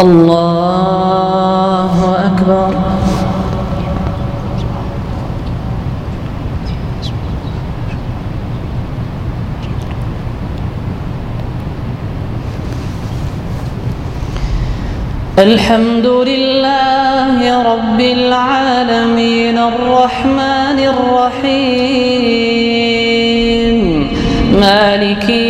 الله أكبر. الحمد لله رب العالمين الرحمن الرحيم. مالك يوم الدين إياك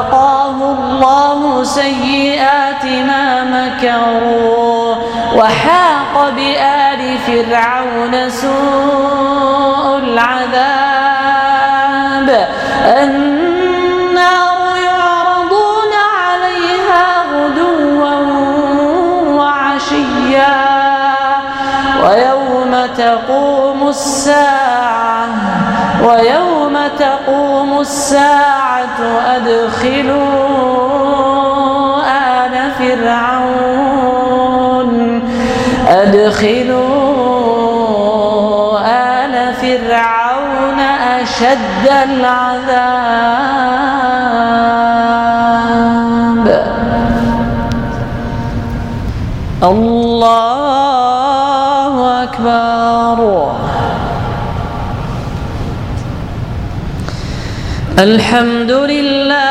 سيئات ما مكروا وحاق بآل فرعون سوء العذاب. النار يعرضون عليها غدوا وعشيا ويوم تقوم الساعة ويوم تقوم الساعة أدخلوا فرعون. أدخلوا آل فرعون أشد العذاب. الله أكبر. الحمد لله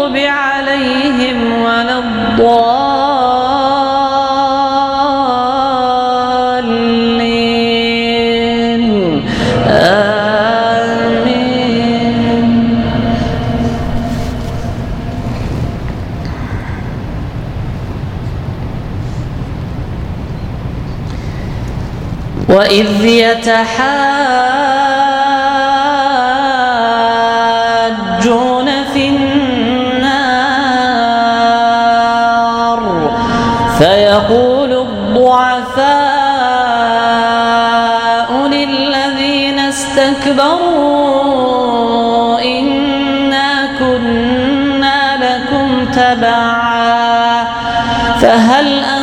الضالين. آمين. وإذ يتحاجون فيقول الضعفاء للذين استكبروا إنا كنا لكم تبعا فهل أنتم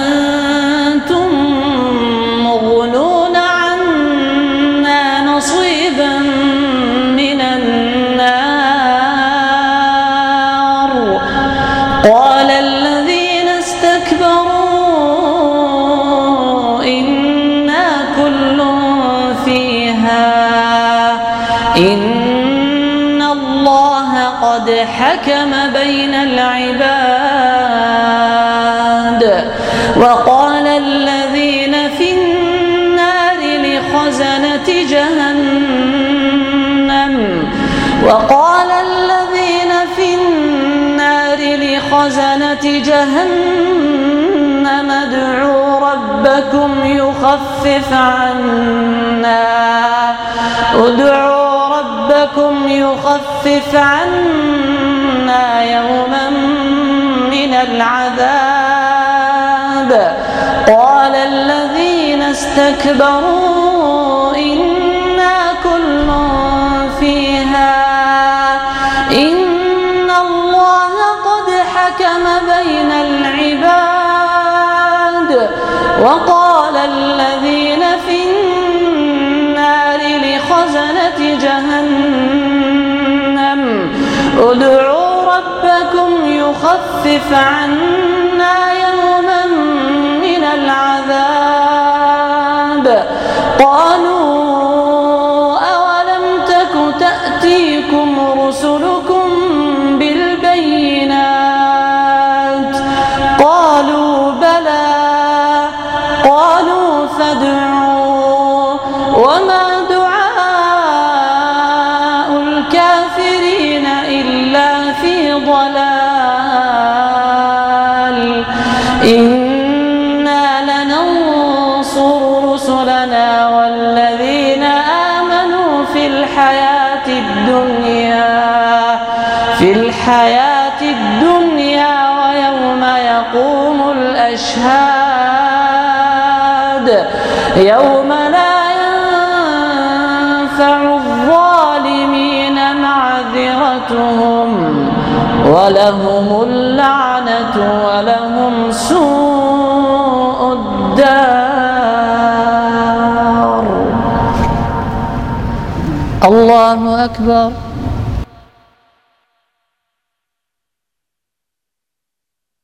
إن الله قد حكم بين العباد وقال الذين في النار لخزنة جهنم وقال الذين في النار لخزنة جهنم ادعوا ربكم يخفف عنا ربكم يخفف عنا يوما من العذاب. قال الذين استكبروا إنا كل فيها. إن الله قد حكم بين العباد. وقال جهنم. ادعوا ربكم يخفف عنا يوما من العذاب. قالوا ضلال إنا لننصر رسلنا والذين آمنوا في الحياة الدنيا في الحياة الدنيا ويوم يقوم الأشهاد. ولهم اللعنة ولهم سوء الدار. الله أكبر.